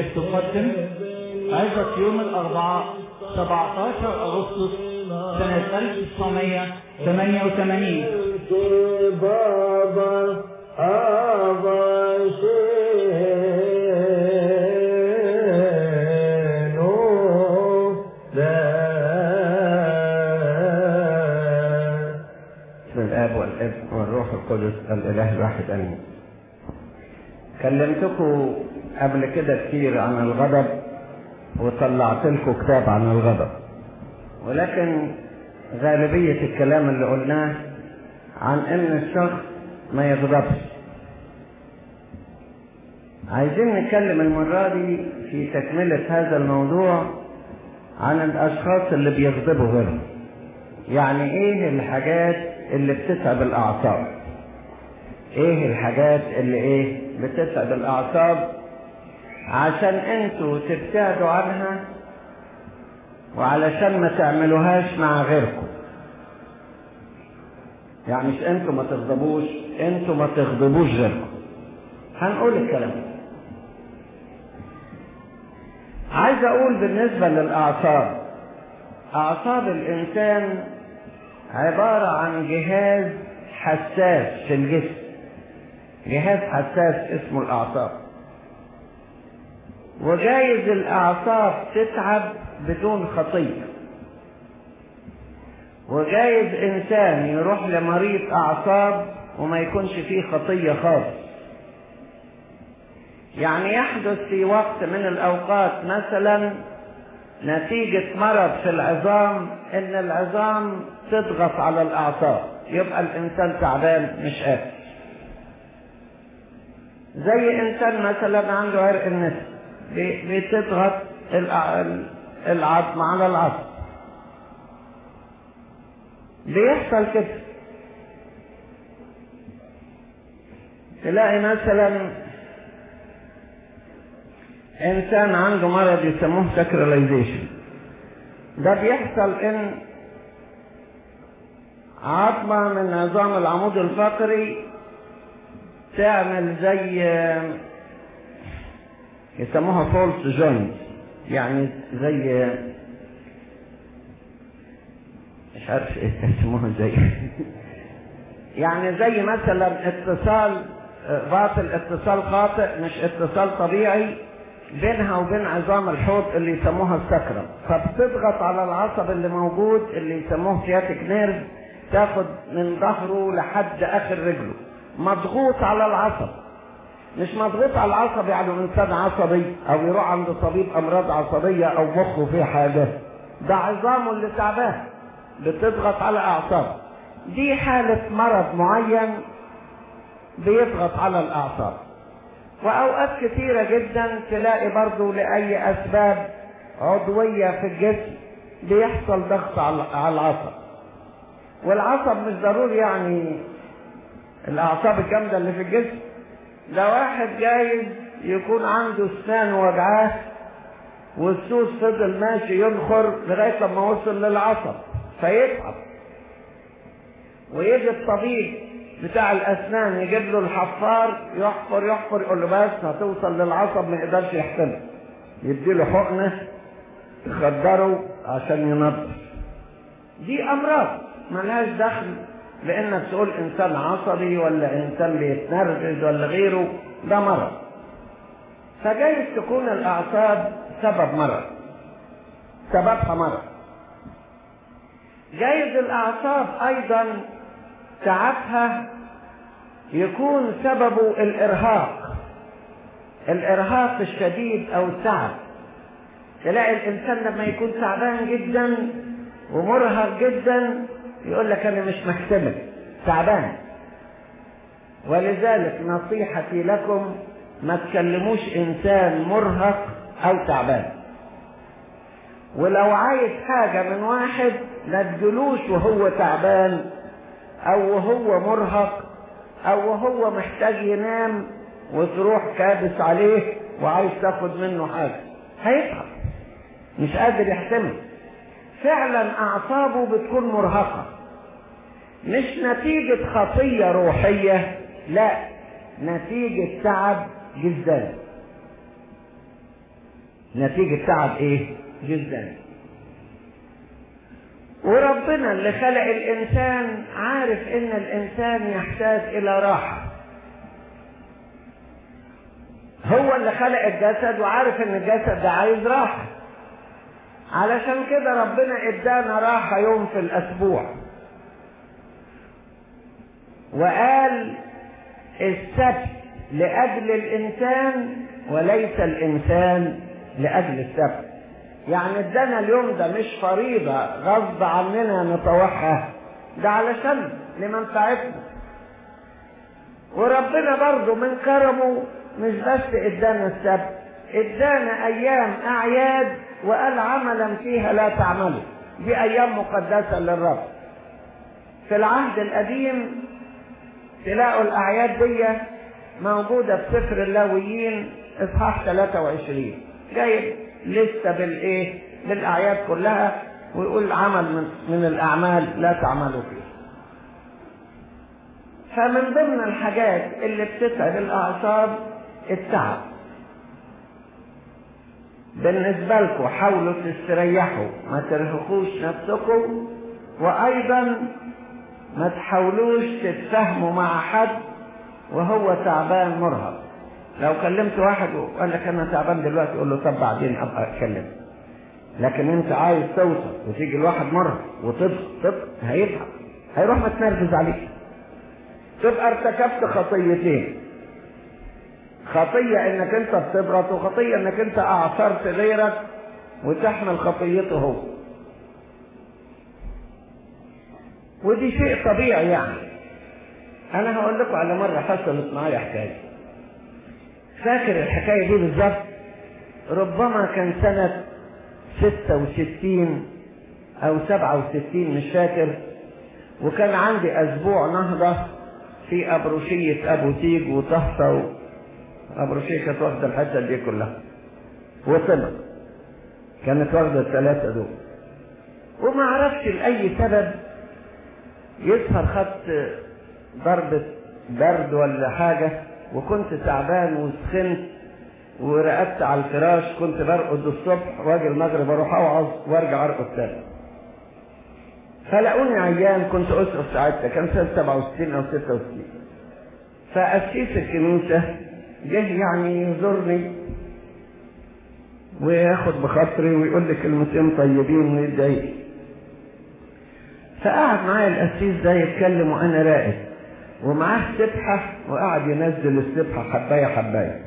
الثالث تقدم عظة يوم الأربعاء 17 أغسطس سنة 1988 بابا الآب والابن والروح القدس الإله الواحد آمين. كلمتكم قبل كده كتير عن الغضب وطلعت لكم كتاب عن الغضب. ولكن غالبية الكلام اللي قلناه عن إن الشخص ما يغضبش. عايزين نتكلم المرة دي في تكملة هذا الموضوع عن الأشخاص اللي بيغضبوا غيرهم. يعني إيه الحاجات اللي بتتعب الأعصاب؟ إيه الحاجات اللي إيه بتتعب الأعصاب؟ عشان أنتوا تبتعدوا عنها وعلشان ما تعملوهاش مع غيركم. يعني مش أنتوا ما تغضبوش أنتوا ما تغضبوش غيركم. هنقول الكلام عايز أقول بالنسبة للأعصاب أعصاب الإنسان عبارة عن جهاز حساس في الجسم. جهاز حساس اسمه الأعصاب. وجايز الاعصاب تتعب بدون خطية. وجايز إنسان يروح لمريض أعصاب وما يكونش فيه خطية خالص. يعني يحدث في وقت من الأوقات مثلا نتيجة مرض في العظام إن العظام تضغط على الأعصاب. يبقى الإنسان تعبان مش قادر. زي إنسان مثلا عنده عرق النسل بتضغط العظم على العصب بيحصل كده. تلاقي مثلا إنسان عنده مرض يسموه sacralization ده بيحصل إن عظمة من عظام العمود الفقري تعمل زي يسموها false joint يعني زي مش عارف إيه يسموها زي. يعني زي مثلا اتصال باطل اتصال خاطئ مش اتصال طبيعي بينها وبين عظام الحوض اللي يسموها السكرم فبتضغط على العصب اللي موجود اللي يسموه سياتيك نيرف تاخد من ظهره لحد آخر رجله. مضغوط على العصب. مش مضغوط على العصب يعني انسان عصبي أو يروح عند طبيب أمراض عصبية أو مخه فيه حاجة. ده عظامه اللي تعبان بتضغط على اعصاب دي حالة مرض معين بيضغط على الأعصاب. وأوقات كثيرة جدا تلاقي برضو لأي أسباب عضوية في الجسم بيحصل ضغط على العصب. والعصب مش ضروري يعني الأعصاب الجامدة اللي في الجسم. ده واحد جايز يكون عنده اسنان وجعاه والسوس فضل ماشي ينخر لغاية لما وصل للعصب فيتعب. ويجي الطبيب بتاع الأسنان يجيب له الحفار يحفر يحفر يقول له بس هتوصل للعصب ما يقدرش يحتمل يديله حقنة تخدره عشان ينظف. دي أمراض ملهاش دخل. لانك تقول إنسان عصبي ولا إنسان بيتنرفز ولا غيره ده مرض. فجايز تكون الأعصاب سبب مرض. سببها مرض. جايز الأعصاب أيضا تعبها يكون سببه الإرهاق. الإرهاق الشديد أو التعب. تلاقي الإنسان لما يكون تعبان جدا ومرهق جدا يقول لك أنا مش محتمل تعبان. ولذلك نصيحتي لكم ما تكلموش إنسان مرهق أو تعبان. ولو عايز حاجة من واحد ما تجلوش وهو تعبان أو وهو مرهق أو وهو محتاج ينام وتروح كابس عليه وعايز تاخد منه حاجة. هيتعب مش قادر يحتمل. فعلا أعصابه بتكون مرهقة. مش نتيجة خطية روحية لا نتيجة تعب جدا. نتيجة تعب إيه؟ جدا. وربنا اللي خلق الإنسان عارف إن الإنسان يحتاج إلى راحة. هو اللي خلق الجسد وعارف إن الجسد ده عايز راحة. علشان كده ربنا إدانا راحة يوم في الأسبوع. وقال السبت لأجل الإنسان وليس الإنسان لأجل السبت. يعني ادانا اليوم ده مش فريضة غصب عننا نطوعها ده علشان لمنفعتنا وربنا برضه من كرمه مش بس ادانا السبت ادانا أيام أعياد وقال عملا فيها لا تعملوا. دي أيام مقدسة للرب. في العهد القديم تلاقوا الاعياد دي موجودة في سفر اللاويين إصحاح 23 جايب لسه بالإيه؟ بالاعياد كلها ويقول عمل من, من الأعمال لا تعملوا فيه. فمن ضمن الحاجات اللي بتتعب الأعصاب التعب. بالنسبة لكم حاولوا تستريحوا ما ترهقوش نفسكم. وأيضا ما تحاولوش تتفاهموا مع حد وهو تعبان مرهق. لو كلمت واحد وقال لك أنا تعبان دلوقتي قول له طب بعدين أبقى أتكلم. لكن أنت عايز توصل وتيجي الواحد مرهق وتبقى تبقى هيتعب هيروح متنرفز عليك. تبقى ارتكبت خطيتين. خطية إنك أنت بتبرط وخطية إنك أنت أعثرت غيرك وتحمل خطيته هو. ودي شيء طبيعي يعني. أنا هقول لكم على مرة حصلت معايا حكاية فاكر الحكاية دي بالظبط؟ ربما كان ستة وستين أو سبعة وستين مش فاكر. وكان عندي أسبوع نهضة في أبروشية أبو تيج وطهطة أبروشية كانت واخدة الحتة دي كلها. وطلع كانت واخدة الثلاثة دول. وما عرفش لأي سبب يظهر خدت ضربة برد ولا حاجة وكنت تعبان وسخنت ورقدت على الفراش كنت برقد الصبح واجي المغرب أروح اوعظ وأرجع أرقد تاني. فلقوني عيان كنت اسقف ساعتها كان سنة 67 أو 66 فقسيس الكنيسة جه يعني يزورني وياخد بخاطري ويقول لي كلمتين طيبين ويدعي فقعد معايا القسيس ده يتكلم وأنا راقد. ومعاه سبحة وقعد ينزل السبحة حباية حباية.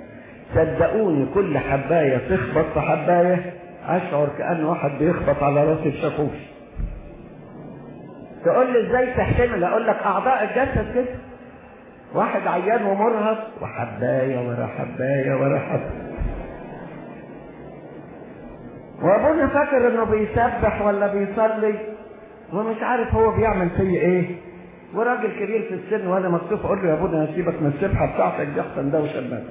صدقوني كل حباية تخبط في حباية أشعر كأن واحد بيخبط على راسي بشاكوش تقول لي إزاي تحتمل؟ أقول لك أعضاء الجسد كده. واحد عيان ومرهق وحباية ورا حباية ورا حباية. وأبونا فاكر إنه بيسبح ولا بيصلي؟ ومش عارف هو بيعمل فيا إيه. وراجل كبير في السن وأنا مكتوب أقول له يا ابونا سيبك من السبحة بتاعتك دي أحسن ده وشمال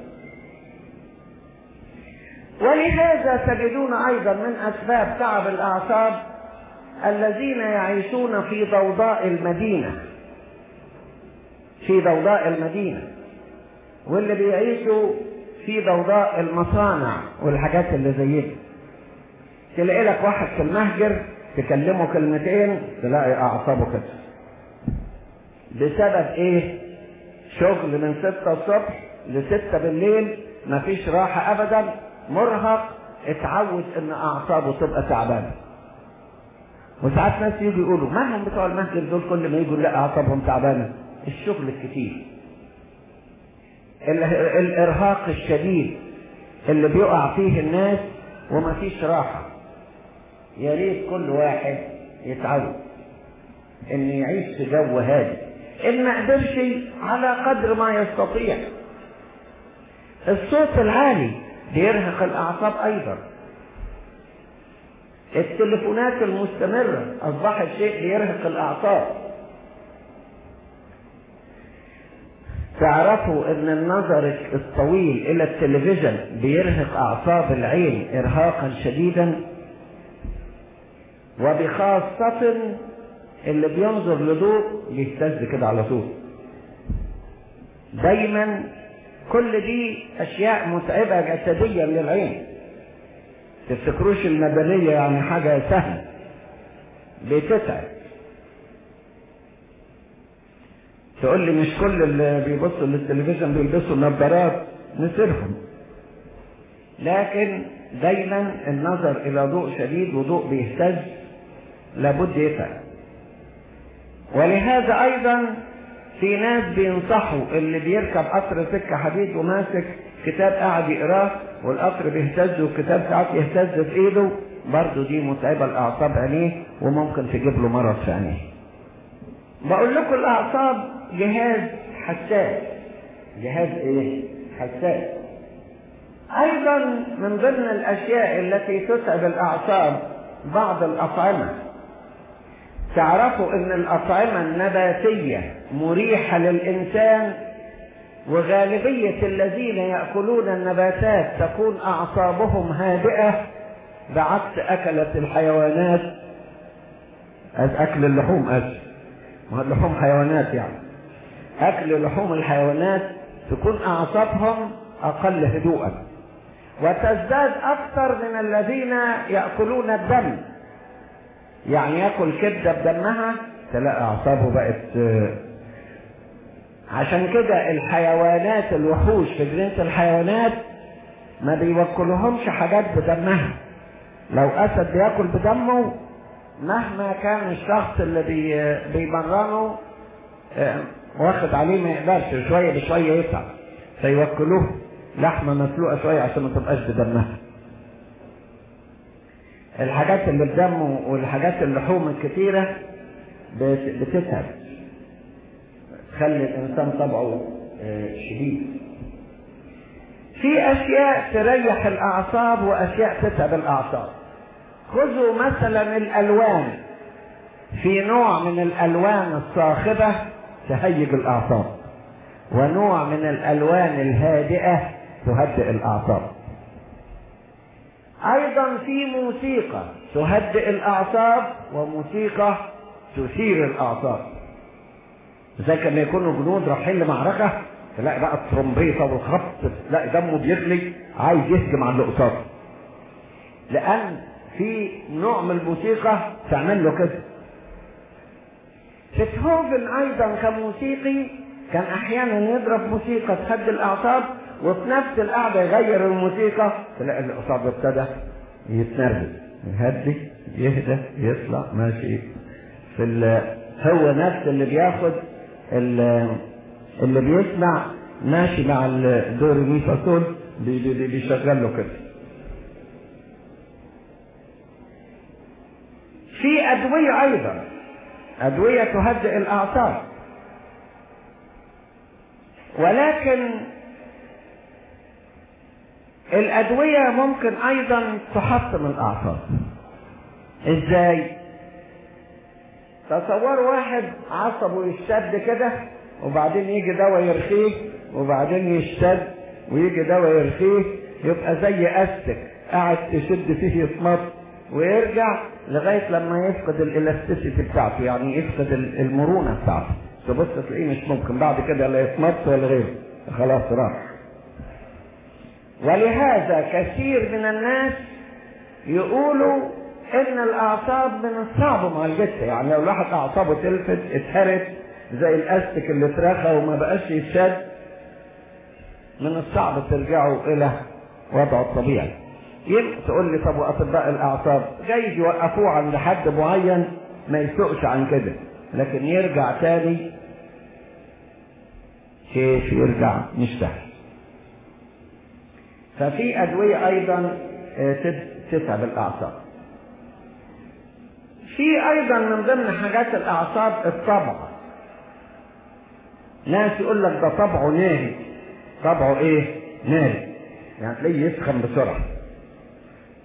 ولهذا تجدون أيضا من أسباب تعب الأعصاب الذين يعيشون في ضوضاء المدينة. في ضوضاء المدينة. واللي بيعيشوا في ضوضاء المصانع والحاجات اللي زي دي. تلاقي لك واحد في المهجر تكلمه كلمتين تلاقي أعصابه كده بسبب إيه؟ شغل من ستة الصبح لستة بالليل مفيش راحة ابدا مرهق اتعود إن أعصابه تبقى تعبانة. وساعات ناس يجوا يقولوا ما هم بتوع المهجر دول كل ما يجوا لا أعصابهم تعبانة؟ الشغل الكتير. الإرهاق الشديد اللي بيقع فيه الناس ومفيش راحة. يا ريت كل واحد يتعود إن يعيش في جو هادي. إن ما قدرش على قدر ما يستطيع. الصوت العالي بيرهق الأعصاب أيضا. التليفونات المستمرة اصبحت شيء بيرهق الأعصاب. تعرفوا إن النظر الطويل إلى التلفزيون بيرهق أعصاب العين ارهاقا شديدا؟ وبخاصة اللي بينظر لضوء بيهتز كده على طول. دايما كل دي أشياء متعبة جسديا للعين. تفتكروش المدنية يعني حاجة سهلة. بتتعب. تقول لي مش كل اللي بيبصوا للتلفزيون بيلبسوا نظارات نسيرهم لكن دايما النظر إلى ضوء شديد وضوء بيهتز لابد يتعب ولهذا أيضا في ناس بينصحوا اللي بيركب قطر سكة حديد وماسك كتاب قاعد يقراه والقطر بيهتز والكتاب ساعات يهتز في إيده برضه دي متعبة لاعصاب عينيه وممكن تجيب له مرض في عينيه. بقول لكم الأعصاب جهاز حساس. جهاز إيه؟ حساس. أيضا من ضمن الأشياء التي تتعب الأعصاب بعض الأطعمة تعرفوا إن الأطعمة النباتية مريحة للإنسان وغالبية الذين يأكلون النباتات تكون أعصابهم هادئة بعكس أكلة الحيوانات. أكل اللحوم اسف ما اللحوم حيوانات يعني. أكل لحوم الحيوانات تكون أعصابهم أقل هدوءا. وتزداد أكثر من الذين يأكلون الدم. يعني ياكل كبدة بدمها؟ تلاقي أعصابه بقت عشان كده الحيوانات الوحوش في جنينة الحيوانات ما بيوكلهمش حاجات بدمها. لو أسد بياكل بدمه مهما كان الشخص اللي بي بيمرنه واخد عليه ما يقدرش شوية بشوية يتعب فيوكلوه لحمة مسلوقة شوية عشان ما تبقاش بدمها. الحاجات اللي بدمه والحاجات اللحوم الكتيرة بتتعب. تخلي الإنسان طبعه شديد. في أشياء تريح الأعصاب وأشياء تتعب الأعصاب. خذوا مثلا الألوان. في نوع من الألوان الصاخبة تهيج الأعصاب ونوع من الألوان الهادئة تهدئ الأعصاب. أيضا في موسيقى تهدئ الأعصاب وموسيقى تثير الأعصاب. زي كما يكونوا جنود رايحين لمعركة؟ تلاقي بقى الترومبيطة والخبط تلاقي دمه بيغلي عايز يهجم على اللي قصاده لأن في نوع من الموسيقى تعمل له كده. بيتهوفن أيضا كموسيقي كان أحيانا يضرب موسيقى تهدي الأعصاب وفي نفس القعدة يغير الموسيقى. تلاقي اللي قصاده ابتدى يتنرفز. يهدي يهدى يطلع ماشي. في هو نفس اللي بياخد اللي بيسمع ماشي مع الدور مي فا بيشغل له كده. في أدوية أيضا. أدوية تهدئ الأعصاب. ولكن الأدوية ممكن أيضا تحطم الأعصاب. إزاي؟ تصور واحد عصبه يشتد كده وبعدين يجي دواء يرخيه وبعدين يشتد ويجي دواء يرخيه يبقى زي أستك قاعد تشد فيه يصمت ويرجع لغاية لما يفقد الإلاستيسيتي بتاعته يعني يفقد المرونة بتاعته. تبص تلاقيه مش ممكن بعد كده لا يصمت ولا غيره خلاص راح. ولهذا كثير من الناس يقولوا إن الأعصاب من الصعب معالجتها يعني لو الواحد أعصابه تلفت اتهرت زي الأستك اللي اترخى وما بقاش يتشد من الصعب ترجعوا إلى وضعه الطبيعي. يمكن تقول لي طب وأطباء الأعصاب؟ جايز يوقفوه عند حد معين ما يسوقش عن كده. لكن يرجع تاني كيف يرجع مش سهل ففي أدوية أيضا تتعب الأعصاب. في أيضا من ضمن حاجات الأعصاب الطبع. ناس يقول لك ده طبعه ناري. طبعه إيه؟ ناري. يعني تلاقيه يسخن بسرعة.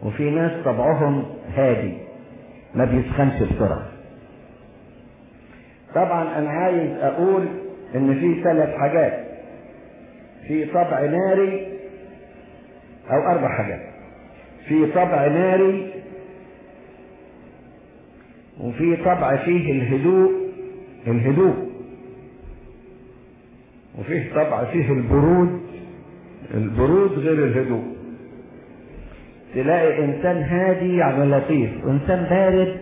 وفي ناس طبعهم هادي ما بيسخنش بسرعة. طبعا أنا عايز أقول إن في ثلاث حاجات. في طبع ناري أو أربع حاجات. في طبع ناري وفي طبع فيه الهدوء الهدوء. وفيه طبع فيه البرود البرود غير الهدوء. تلاقي إنسان هادي يعني لطيف وانسان بارد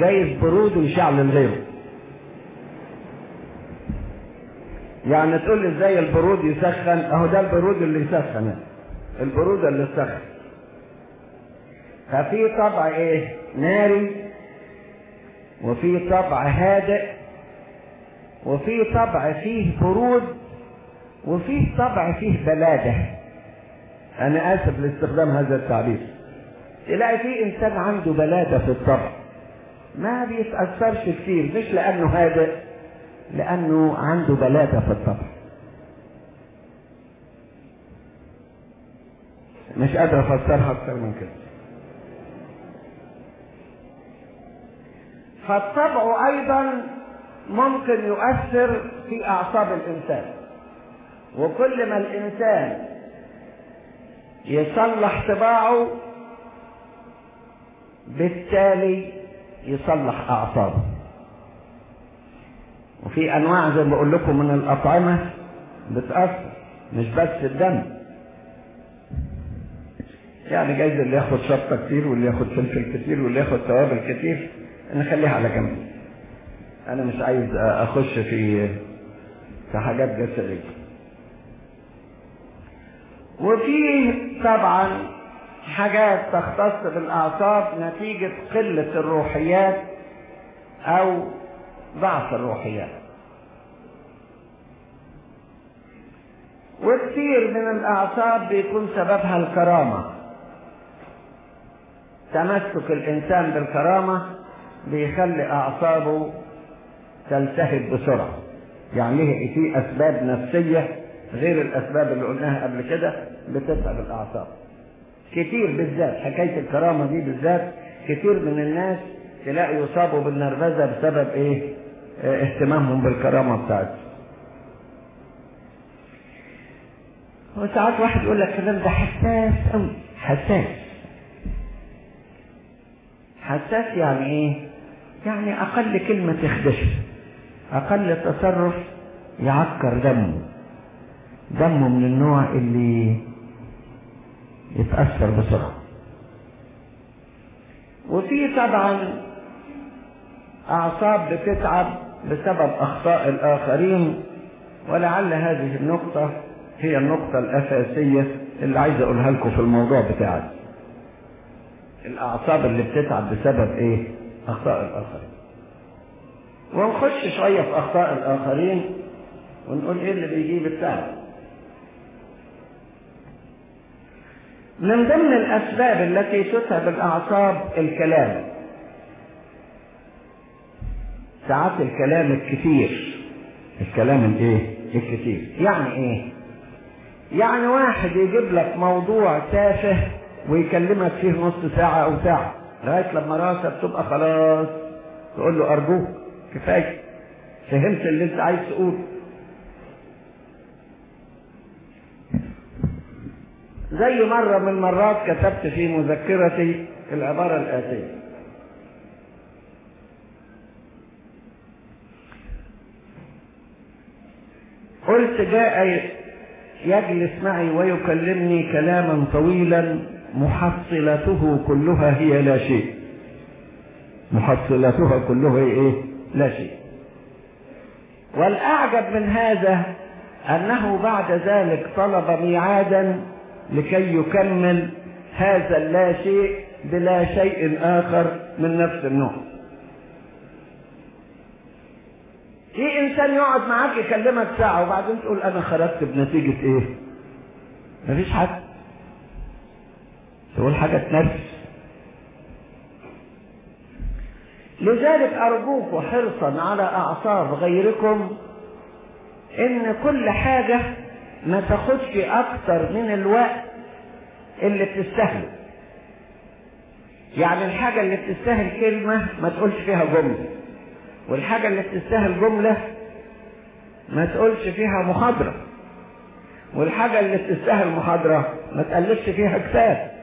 جايز برود ويشعل غيره. يعني تقول لي إزاي البرود يسخن؟ أهو ده البرود اللي يسخن. البرود اللي يسخن ففي طبع إيه؟ ناري وفي طبع هادئ وفي طبع فيه برود وفيه طبع فيه بلادة. أنا آسف لاستخدام هذا التعبير. تلاقي في إنسان عنده بلادة في الطبع. ما بيتأثرش كتير مش لأنه هادئ لأنه عنده بلادة في الطبع. مش قادر أفسرها أكتر من كده. فالطبع أيضا ممكن يؤثر في أعصاب الإنسان. وكل ما الإنسان يصلح طباعه بالتالي يصلح أعصابه. وفي أنواع زي ما بقول لكم من الأطعمة بتأثر مش بس الدم. يعني جايز اللي ياخد شطة كتير واللي ياخد فلفل كتير واللي ياخد توابل كتير نخليها على جنب. أنا مش عايز أخش في في حاجات جسدية. وفي طبعا حاجات تختص بالأعصاب نتيجة قلة الروحيات أو ضعف الروحيات. وكثير من الأعصاب بيكون سببها الكرامة. تمسك الإنسان بالكرامة بيخلي أعصابه تلتهب بسرعة. يعني في أسباب نفسية غير الأسباب اللي قلناها قبل كده بتتعب الأعصاب. كتير بالذات حكاية الكرامة دي بالذات كتير من الناس تلاقي يصابوا بالنرفزة بسبب آه اهتمامهم بالكرامة بتاعته وساعات واحد يقول لك الكلام ده حساس قوي حساس. حساس يعني إيه؟ يعني أقل كلمة تخدشه أقل تصرف يعكر دمه. دمه من النوع اللي يتأثر بسرعة. وفي طبعا أعصاب بتتعب بسبب أخطاء الآخرين ولعل هذه النقطة هي النقطة الأساسية اللي عايز أقولها لكم في الموضوع بتاعي. الأعصاب اللي بتتعب بسبب إيه؟ أخطاء الآخرين. ونخش شوية في أخطاء الآخرين ونقول إيه اللي بيجيب التعب. من ضمن الأسباب التي تتعب الأعصاب الكلام. ساعات الكلام الكثير الكلام الإيه؟ الكثير يعني إيه؟ يعني واحد يجيب لك موضوع تافه ويكلمك فيه نص ساعة أو ساعة. لغاية لما راسك تبقى خلاص. تقول له أرجوك كفاية. فهمت اللي أنت عايز تقوله زي مرة من المرات كتبت في مذكرتي العبارة الآتية. قلت جاء يجلس معي ويكلمني كلاما طويلا. محصلته كلها هي لا شيء. محصلتها كلها إيه؟ لا شيء. والأعجب من هذا أنه بعد ذلك طلب ميعادا لكي يكمل هذا اللا شيء بلا شيء آخر من نفس النوع. في إنسان يقعد معاك يكلمك ساعة وبعدين تقول أنا خرجت بنتيجة إيه؟ مفيش حد. تقول حاجة تنرفز. لذلك أرجوك حرصا على أعصاب غيركم إن كل حاجة ما تاخدش أكتر من الوقت اللي بتستاهله. يعني الحاجة اللي بتستاهل كلمة ما تقولش فيها جملة. والحاجة اللي بتستاهل جملة ما تقولش فيها محاضرة. والحاجة اللي بتستاهل محاضرة ما تقلبش فيها كتاب.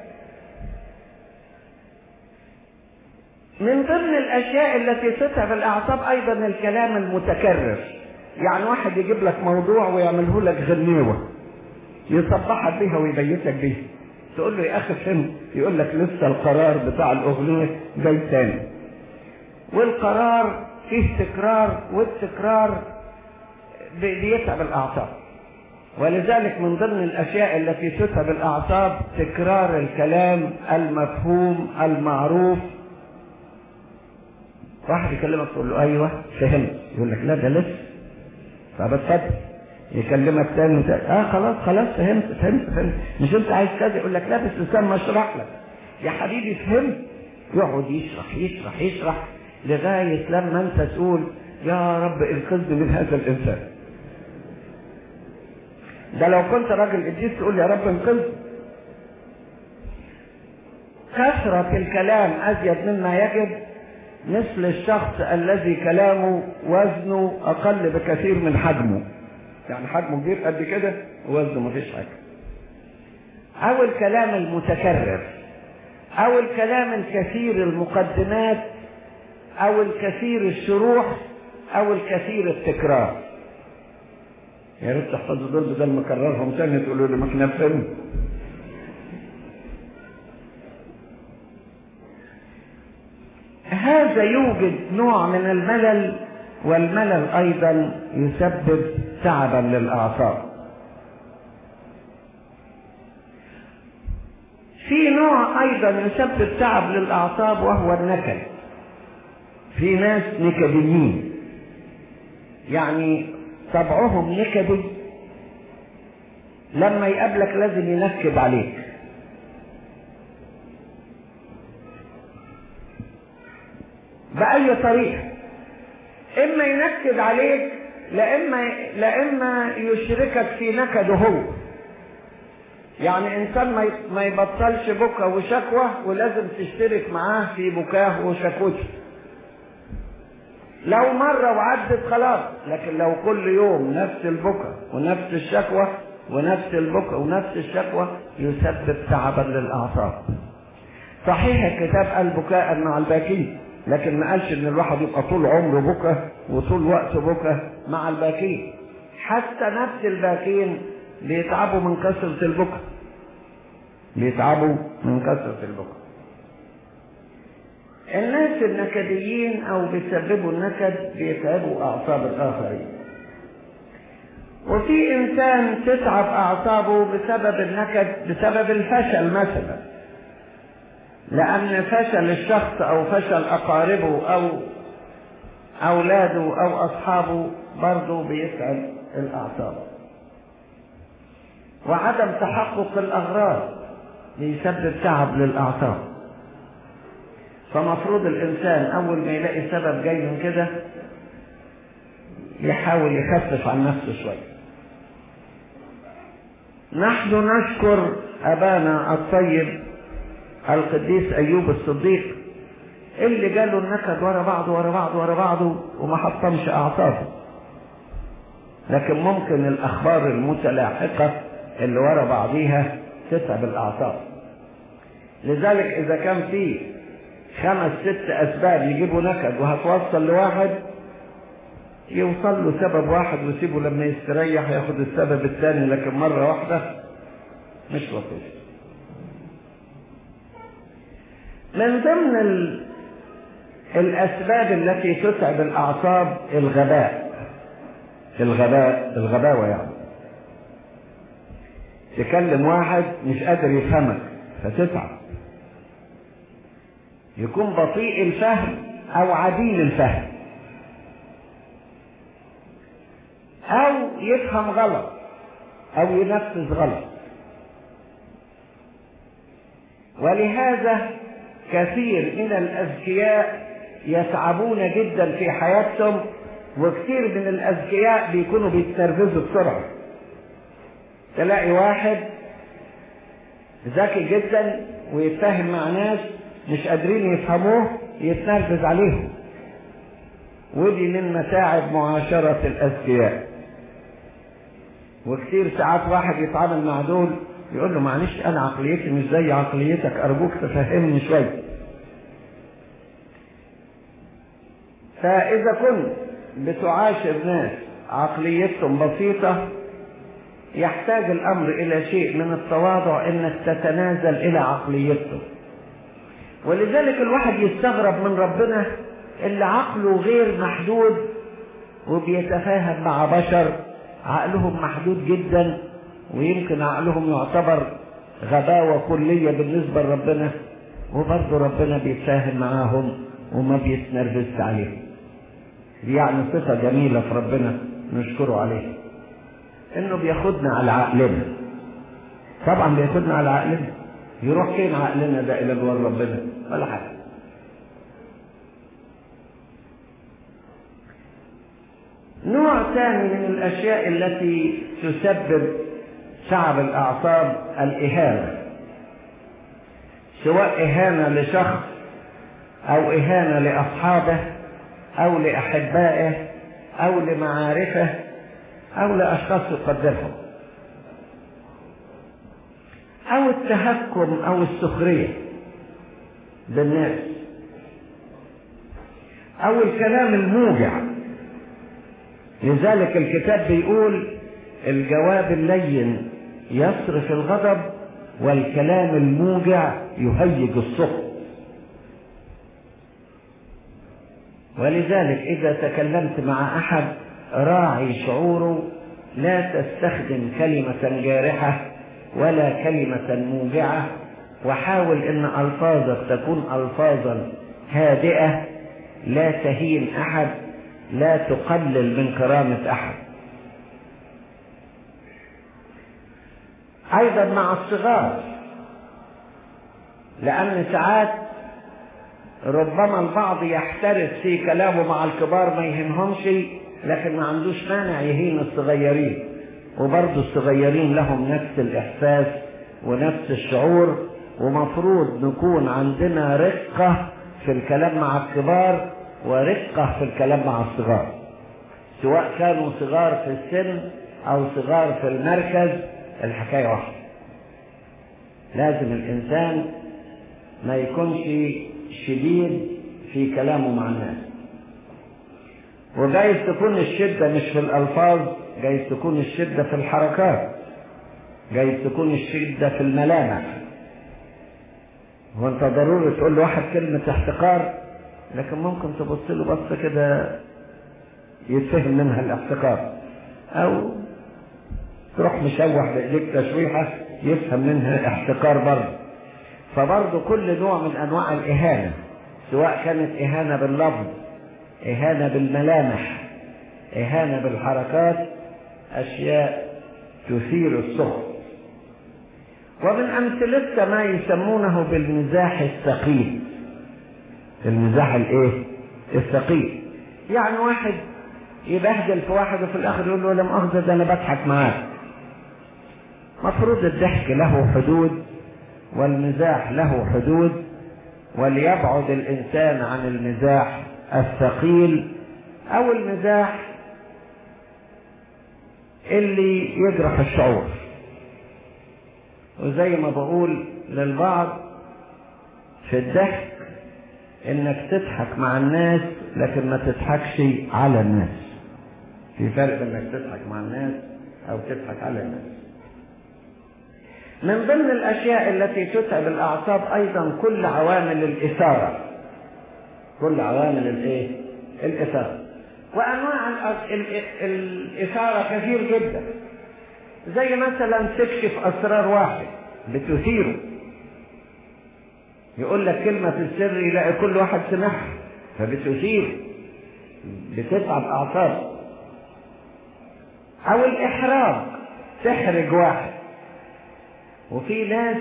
من ضمن الأشياء التي تتعب الأعصاب أيضا الكلام المتكرر. يعني واحد يجيب لك موضوع ويعمله لك غنيوة. يصبحك بيها ويبيت لك بيها تقول له يا أخي فهمت يقول لك لسه القرار بتاع الأغنية جاي تاني. والقرار فيه تكرار والتكرار بيتعب الأعصاب. ولذلك من ضمن الأشياء التي تتعب الأعصاب تكرار الكلام المفهوم المعروف واحد يكلمك تقول له أيوه فهمت. يقول لك لا ده لسه. اتفضل يكلمك تاني آه خلاص خلاص فهمت فهمت فهمت. مش أنت عايز كذا؟ يقول لك لا بس لسان اشرح لك. يا حبيبي فهمت يقعد يشرح يشرح يشرح لغاية لما أنت تقول يا رب انقذني من هذا الإنسان. ده لو كنت راجل قديس تقول يا رب انقذني. كثرة الكلام أزيد مما يجب. مثل الشخص الذي كلامه وزنه أقل بكثير من حجمه. يعني حجمه كبير قد كده ووزنه مفيش حاجة. أو الكلام المتكرر أو الكلام الكثير المقدمات أو الكثير الشروح أو الكثير التكرار. يا ريت تحفظوا دول بدل ما أكررهم تاني تقولوا لي ما إحنا هذا يوجد نوع من الملل والملل أيضا يسبب تعبا للأعصاب. في نوع أيضا يسبب تعب للأعصاب وهو النكد. في ناس نكديين يعني طبعهم نكدي. لما يقابلك لازم ينكد عليك. بأي طريقة. إما ينكد عليك لإما لإما يشركك في نكده. هو يعني إنسان ما يبطلش بكى وشكوى ولازم تشترك معاه في بكاه وشكوته لو مرة وعدت خلاص لكن لو كل يوم نفس البكى ونفس الشكوى ونفس البكى ونفس الشكوى يسبب تعبا للأعصاب. صحيح الكتاب قال بكاء مع الباكين لكن ما قالش إن الواحد يبقى طول عمره بكى وطول وقته بكى مع الباكين حتى نفس الباكين بيتعبوا من كثرة البكى بيتعبوا من كثرة البكى الناس النكديين أو بيسببوا النكد بيتعبوا أعصاب الآخرين. وفي إنسان تتعب أعصابه بسبب النكد بسبب الفشل مثلا. لأن فشل الشخص أو فشل أقاربه أو أولاده أو أصحابه برضه بيتعب الأعصاب. وعدم تحقق الأغراض بيسبب تعب للأعصاب. فمفروض الإنسان أول ما يلاقي سبب جاي من كده يحاول يخفف عن نفسه شوية. نحن نشكر أبانا الطيب القديس أيوب الصديق اللي جاله النكد ورا بعضه ورا بعضه ورا بعضه وما حطمش أعصابه. لكن ممكن الأخبار المتلاحقة اللي ورا بعضيها تتعب الأعصاب. لذلك إذا كان في خمس ست أسباب يجيبوا نكد وهتوصل لواحد يوصل له سبب واحد ويسيبه لما يستريح ياخد السبب الثاني لكن مرة واحدة مش لطيف. من ضمن ال... الأسباب التي تتعب الأعصاب الغباء الغباء الغباوة يعني. تكلم واحد مش قادر يفهمك فتتعب يكون بطيء الفهم أو عديم الفهم. أو يفهم غلط أو ينفذ غلط. ولهذا كثير من الأذكياء يتعبون جدا في حياتهم وكثير من الأذكياء بيكونوا بيتنرفزوا بسرعة. تلاقي واحد ذكي جدا ويتفاهم مع ناس مش قادرين يفهموه يتنرفز عليهم. ودي من متاعب معاشرة الأذكياء. وكثير ساعات واحد يتعامل مع دول يقول له معلش أنا عقليتي مش زي عقليتك أرجوك تفهمني شوية. فإذا كنت بتعاشر ناس عقليتهم بسيطة يحتاج الأمر إلى شيء من التواضع إنك تتنازل إلى عقليته. ولذلك الواحد يستغرب من ربنا اللي عقله غير محدود وبيتفاهم مع بشر عقلهم محدود جدا. ويمكن عقلهم يعتبر غباوة كلية بالنسبة لربنا وبرضه ربنا بيتفاهم معاهم وما بيتنرفزش عليهم. دي يعني صفة جميلة في ربنا نشكره عليها. إنه بياخدنا على عقلنا. طبعا بياخدنا على عقلنا. يروح فين عقلنا ده إلى جوار ربنا؟ ولا حاجة. نوع ثاني من الأشياء التي تسبب تعب الأعصاب الإهانة. سواء إهانة لشخص أو إهانة لأصحابه أو لأحبائه أو لمعارفه أو لأشخاص يقدرهم أو التهكم أو السخرية بالناس. أو الكلام الموجع. لذلك الكتاب بيقول الجواب اللين يصرف الغضب والكلام الموجع يهيج السخط ولذلك إذا تكلمت مع أحد راعي شعوره لا تستخدم كلمة جارحة ولا كلمة موجعة وحاول إن ألفاظك تكون الفاظا هادئة لا تهين أحد لا تقلل من كرامة أحد. أيضا مع الصغار. لأن ساعات ربما البعض يحترس في كلامه مع الكبار ما يهمهمش لكن ما عندوش مانع يهين الصغيرين. وبرضه الصغيرين لهم نفس الإحساس ونفس الشعور ومفروض نكون عندنا رقة في الكلام مع الكبار ورقة في الكلام مع الصغار. سواء كانوا صغار في السن أو صغار في المركز الحكاية واحدة. لازم الإنسان ما يكونش شديد في كلامه مع الناس. وجايز تكون الشدة مش في الألفاظ جايز تكون الشدة في الحركات جايز تكون الشدة في الملامح. هو انت ضروري تقول لواحد كلمة احتقار لكن ممكن تبص له بصة كده يتفهم منها الاحتقار. أو تروح مشوح بإيديك تشويحة يفهم منها احتقار برضه فبرضه كل نوع من أنواع الإهانة سواء كانت إهانة باللفظ إهانة بالملامح إهانة بالحركات أشياء تثير السخط. ومن أمثلتها ما يسمونه بالمزاح الثقيل. المزاح الإيه؟ الثقيل. يعني واحد يبهدل في واحد وفي الآخر يقول له لم اخذ ده أنا بضحك معاك. مفروض الضحك له حدود والمزاح له حدود وليبعد الإنسان عن المزاح الثقيل أو المزاح اللي يجرح الشعور. وزي ما بقول للبعض في الضحك إنك تضحك مع الناس لكن ما تضحكش على الناس. في فرق إنك تضحك مع الناس أو تضحك على الناس. من ضمن الأشياء التي تتعب الأعصاب أيضا كل عوامل الإثارة. كل عوامل الايه الإثارة. وأنواع ال- ال- الإثارة كثير جدا. زي مثلا تكشف أسرار واحد بتثيره. يقول لك كلمة في السر يلاقي كل واحد سمعها فبتثير بتتعب أعصابه أو الإحراج تحرج واحد. وفي ناس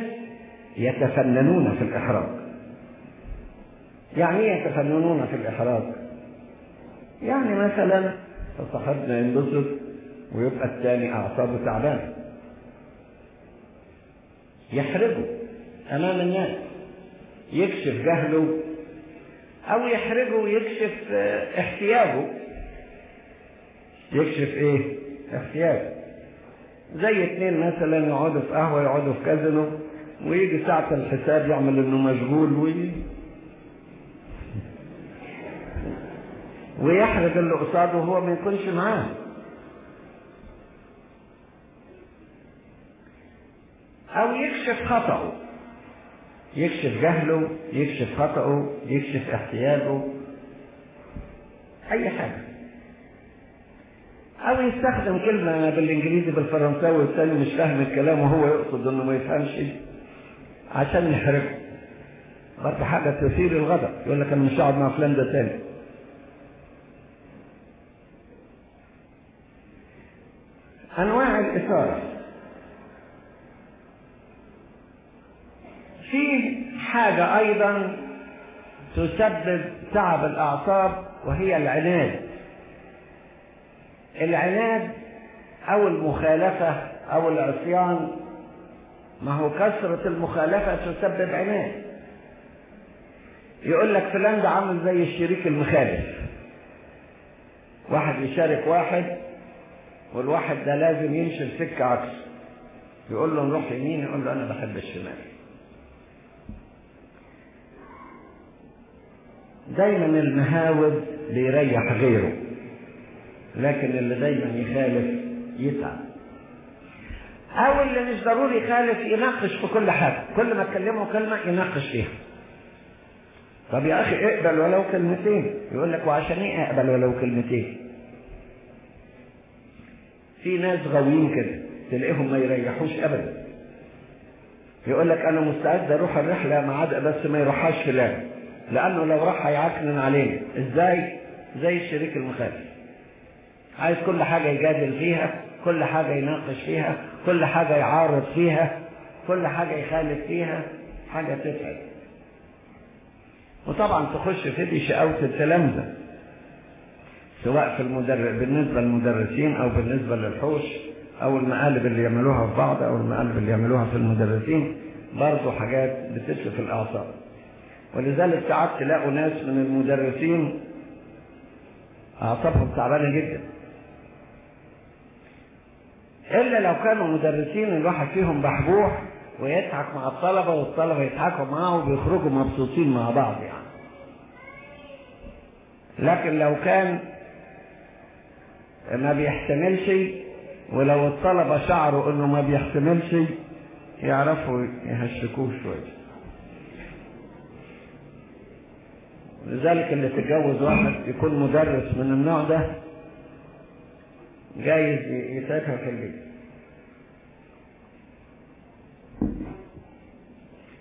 يتفننون في الإحراج يعني إيه يتفننون في الإحراج يعني مثلا صاحبنا ينبسط ويبقى الثاني أعصابه تعبانة يحرجه أمام الناس يكشف جهله أو يحرجه ويكشف آه، احتياجه. يكشف إيه؟ احتياجه. زي اتنين مثلا يقعدوا في قهوة يقعدوا في كازينو ويجي ساعة الحساب يعمل إنه مشغول وي... ويحرج اللي قصاده وهو ما يكونش معاه. أو يكشف خطأه. يكشف جهله يكشف خطأه يكشف احتياجه. أي حاجة. أو يستخدم كلمة بالإنجليزي بالفرنساوي والثاني مش فاهم الكلام وهو يقصد إنه ما يفهمش عشان يحرجه برضه حاجة تثير الغضب. يقول لك أنا مش هقعد مع فلان ده تاني. أنواع الإثارة. في حاجة أيضا تسبب تعب الأعصاب وهي العناد. العناد أو المخالفة أو العصيان ما هو كثرة المخالفة تسبب عناد. يقول لك فلان ده عامل زي الشريك المخالف. واحد يشارك واحد والواحد ده لازم يمشي السكة عكس. يقول له نروح يمين يقول له أنا بحب الشمال. دايما المهاود بيريح غيره. لكن اللي دايما يخالف يتعب. أو اللي مش ضروري يخالف يناقش في كل حاجة. كل ما تكلمه كلمة يناقش فيها. طب يا أخي اقبل ولو كلمتين. يقول لك وعشان إيه اقبل ولو كلمتين؟ في ناس غاويين كده تلاقيهم ما يريحوش ابدا. يقول لك أنا مستعد أروح الرحلة ما عدا بس ما يروحهاش فلان لأنه لو راح هيعكنن علينا. إزاي؟ زي الشريك المخالف. عايز كل حاجة يجادل فيها كل حاجة يناقش فيها كل حاجة يعارض فيها كل حاجة يخالف فيها حاجة تتعب وطبعا تخش في دي شقاوة التلامذة سواء في المدرب بالنسبة للمدرسين أو بالنسبة للحوش أو المقالب اللي يعملوها في بعض أو المقالب اللي يعملوها في المدرسين برضه حاجات بتتلف الأعصاب. ولذلك ساعات تلاقوا ناس من المدرسين أعصابهم تعبانة جدا. إلا لو كانوا مدرسين الواحد فيهم بحبوح ويضحك مع الطلبة والطلبة يضحكوا معاه وبيخرجوا مبسوطين مع بعض يعني. لكن لو كان ما بيحتملش ولو الطلبة شعروا إنه ما بيحتملش يعرفوا يهشكوه شوية. لذلك اللي تتجوز واحد يكون مدرس من النوع ده جايز يتعبها في البيت.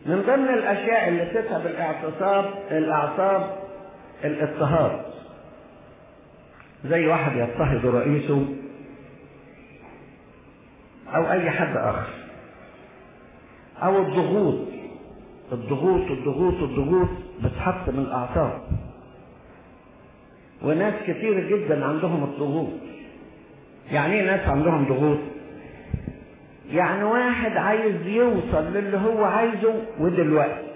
من ضمن الأشياء اللي تتعب الاعتصاب الأعصاب الاضطهاد. زي واحد يضطهد رئيسه أو أي حد آخر. أو الضغوط. الضغوط الضغوط الضغوط بتحطم الأعصاب. وناس كتير جدا عندهم الضغوط. يعني إيه ناس عندهم ضغوط؟ يعني واحد عايز يوصل للي هو عايزه ودلوقتي.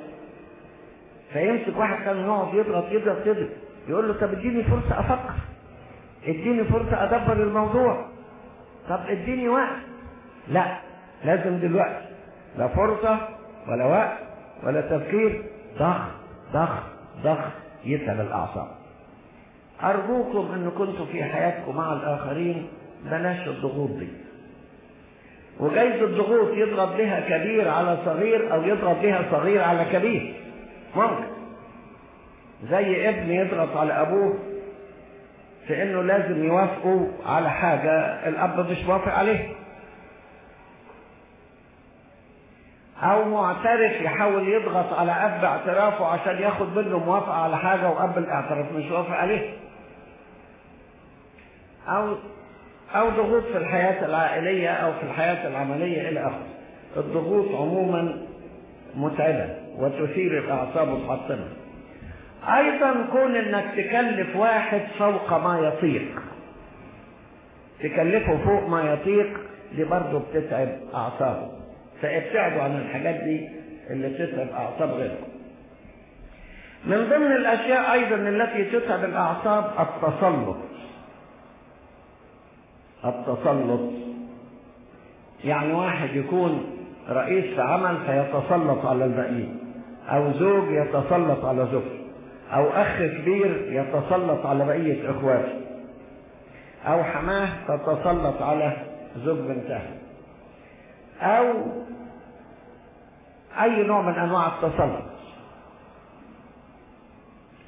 فيمسك واحد كان يقعد يضغط يضغط يضغط. يقول له طب اديني فرصة أفكر. اديني فرصة أدبر الموضوع. طب اديني وقت. لا لازم دلوقتي. لا فرصة ولا وقت ولا تفكير. ضغط ضغط ضغط يتعب الأعصاب. أرجوكم إن كنتوا في حياتكم مع الآخرين بلاش الضغوط دي. وجايز الضغوط يضغط بها كبير على صغير أو يضغط بها صغير على كبير. ممكن. زي ابن يضغط على أبوه في إنه لازم يوافقوا على حاجة الأب مش موافق عليها أو معترف يحاول يضغط على أب اعترافه عشان ياخد منه موافقة على حاجة وأب الاعتراف مش موافق عليها أو أو ضغوط في الحياة العائلية أو في الحياة العملية إلى آخره. الضغوط عموما متعبة وتثير الأعصاب وتحطمها أيضا كون إنك تكلف واحد فوق ما يطيق. تكلفه فوق ما يطيق دي برضه بتتعب أعصابه. فابتعدوا عن الحاجات دي اللي بتتعب أعصاب غيركم من ضمن الأشياء أيضا التي تتعب الأعصاب التسلط. التسلط. يعني واحد يكون رئيس في عمل فيتسلط على الباقيين أو زوج يتسلط على زوجته أو أخ كبير يتسلط على بقية إخواته أو حماة تتسلط على زوج بنتها أو أي نوع من أنواع التسلط.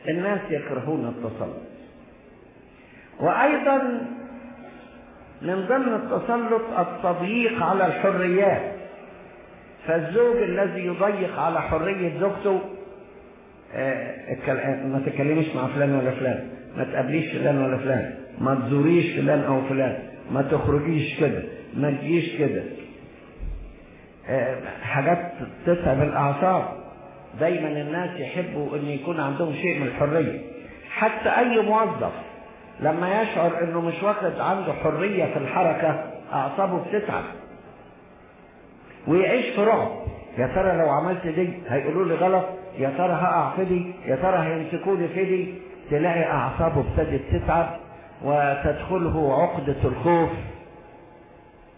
الناس يكرهون التسلط. وأيضا من ضمن التسلط التضييق على الحريات. فالزوج الذي يضيق على حرية زوجته آه ما تكلمش مع فلان ولا فلان ما تقابليش فلان ولا فلان ما تزوريش فلان أو فلان ما تخرجيش كده ما تجيش كده. آه حاجات تتعب الاعصاب دايما الناس يحبوا إن يكون عندهم شيء من الحرية. حتى أي موظف لما يشعر إنه مش واخد عنده حرية في الحركة أعصابه بتتعب. ويعيش في رعب. يا ترى لو عملت دي هيقولوا لي غلط؟ يا ترى هقع في دي؟ يا ترى هيمسكوني في دي؟ تلاقي أعصابه ابتدت تتعب وتدخله عقدة الخوف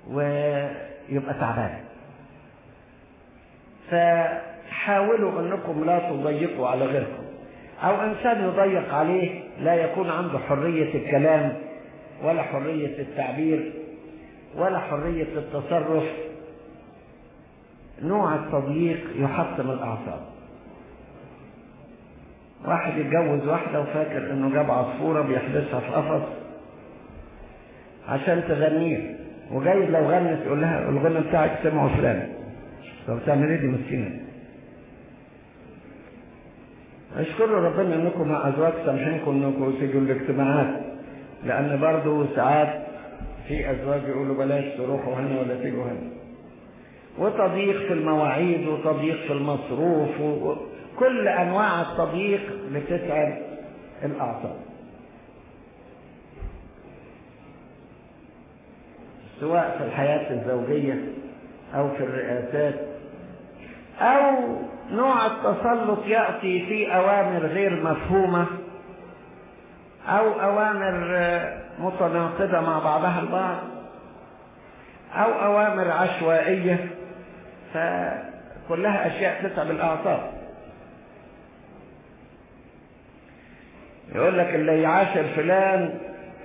ويبقى تعبان. فحاولوا إنكم لا تضيقوا على غيركم. أو إنسان يضيق عليه لا يكون عنده حرية الكلام ولا حرية التعبير ولا حرية التصرف. نوع التضييق يحطم الأعصاب. واحد يتجوز واحدة وفاكر إنه جاب عصفورة بيحبسها في قفص عشان تغنيه وجاي لو غنت يقول لها الغنى بتاعك سمعه فلان. طب تعمل إيه دي مسكينة؟ اشكروا ربنا أنكم مع أزواج سامحينكم انكم تيجوا الاجتماعات لأن برضه ساعات في أزواج يقولوا بلاش تروحوا هنا ولا تيجوا هنا وتضييق في المواعيد وتضييق في المصروف وكل أنواع التضييق بتتعب الأعصاب. سواء في الحياة الزوجية أو في الرئاسات أو نوع التسلط يأتي في أوامر غير مفهومة أو أوامر متناقضة مع بعضها البعض أو أوامر عشوائية فكلها أشياء تتعب الأعصاب. يقول لك اللي يعاشر فلان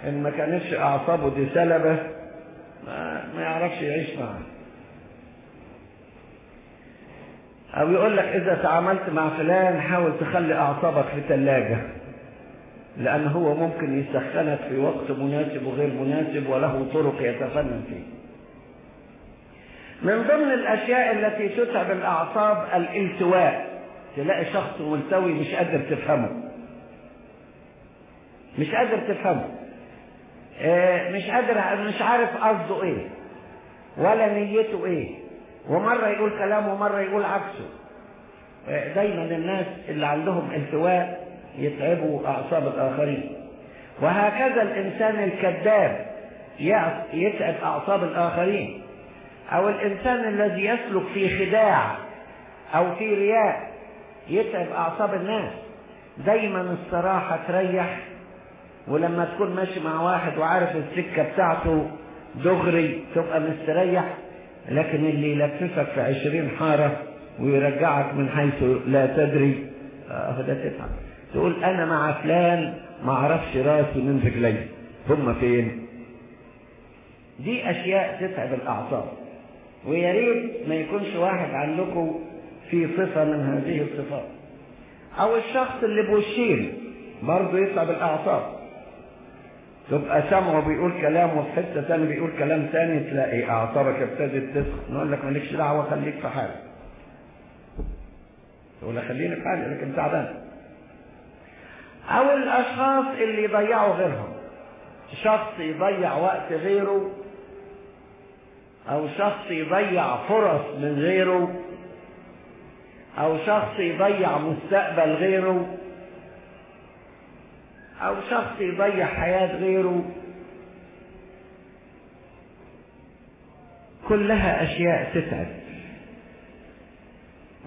إن ما كانتش أعصابه دي سلبة ما, ما يعرفش يعيش معاه أو يقول لك إذا تعاملت مع فلان حاول تخلي أعصابك في ثلاجة لأن هو ممكن يسخنك في وقت مناسب وغير مناسب وله طرق يتفنن فيه. من ضمن الأشياء التي تتعب الأعصاب الالتواء. تلاقي شخص ملتوي مش قادر تفهمه. مش قادر تفهمه. مش قادر مش عارف قصده إيه. ولا نيته إيه. ومرة يقول كلام ومرة يقول عكسه. دايما الناس اللي عندهم التواء يتعبوا أعصاب الآخرين. وهكذا الإنسان الكذاب يتعب أعصاب الآخرين. أو الإنسان الذي يسلك في خداع أو في رياء يتعب أعصاب الناس. دايما الصراحة تريح ولما تكون ماشي مع واحد وعارف السكة بتاعته دغري تبقى مستريح. لكن اللي يلففك في عشرين حارة ويرجعك من حيث لا تدري آه ده تتعب تقول أنا مع فلان ما أعرفش راسي من رجلي. هم فين؟ دي أشياء تتعب الأعصاب. ويا ريت ما يكونش واحد عندكم في صفة من هذه الصفات. أو الشخص اللي بوشين برضه يتعب الأعصاب. تبقى سامعه بيقول كلام وفي حتة ثانية بيقول كلام ثاني تلاقي اعصابك ابتدت تسخن. نقول لك مالكش دعوة خليك في حالك. تقول خليني في حالي لكن تعبان. أو الأشخاص اللي يضيعوا غيرهم. شخص يضيع وقت غيره أو شخص يضيع فرص من غيره أو شخص يضيع مستقبل غيره. أو شخص يضيع حياة غيره. كلها أشياء تتعب.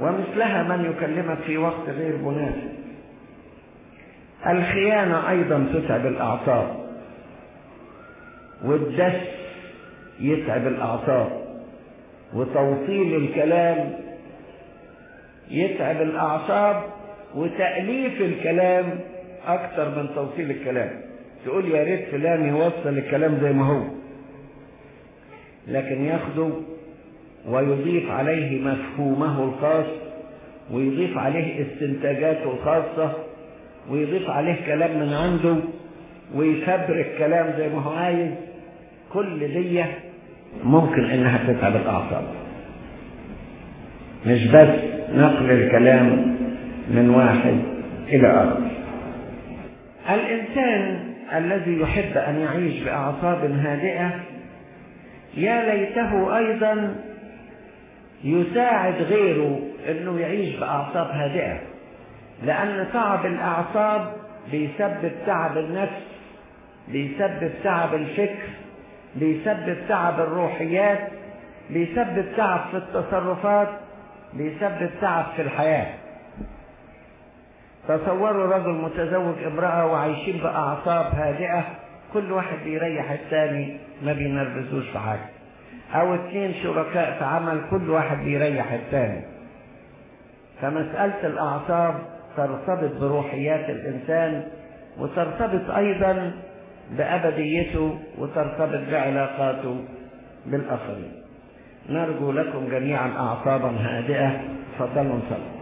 ومثلها من يكلمك في وقت غير مناسب. الخيانة أيضا تتعب الأعصاب. والدس يتعب الأعصاب. وتوصيل الكلام يتعب الأعصاب. وتأليف الكلام أكتر من توصيل الكلام. تقول يا ريت فلان يوصل الكلام زي ما هو. لكن ياخده ويضيف عليه مفهومه الخاص ويضيف عليه استنتاجاته الخاصة ويضيف عليه كلام من عنده ويفبرك كلام زي ما هو عايز. كل دي ممكن إنها تتعب الأعصاب. مش بس نقل الكلام من واحد إلى آخر. الإنسان الذي يحب أن يعيش بأعصاب هادئة يا ليته أيضا يساعد غيره إنه يعيش بأعصاب هادئة لأن تعب الأعصاب بيسبب تعب النفس بيسبب تعب الفكر بيسبب تعب الروحيات بيسبب تعب في التصرفات بيسبب تعب في الحياة. تصوروا رجل متزوج امرأة وعايشين بأعصاب هادئة كل واحد بيريح الثاني ما بينرفزوش في حاجة. أو اتنين شركاء في عمل كل واحد بيريح الثاني. فمسألة الأعصاب ترتبط بروحيات الإنسان وترتبط أيضا بأبديته وترتبط بعلاقاته بالآخرين. نرجو لكم جميعا أعصابا هادئة. تفضلوا نصلي